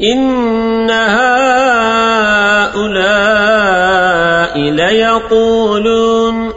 إن هؤلاء ليقولون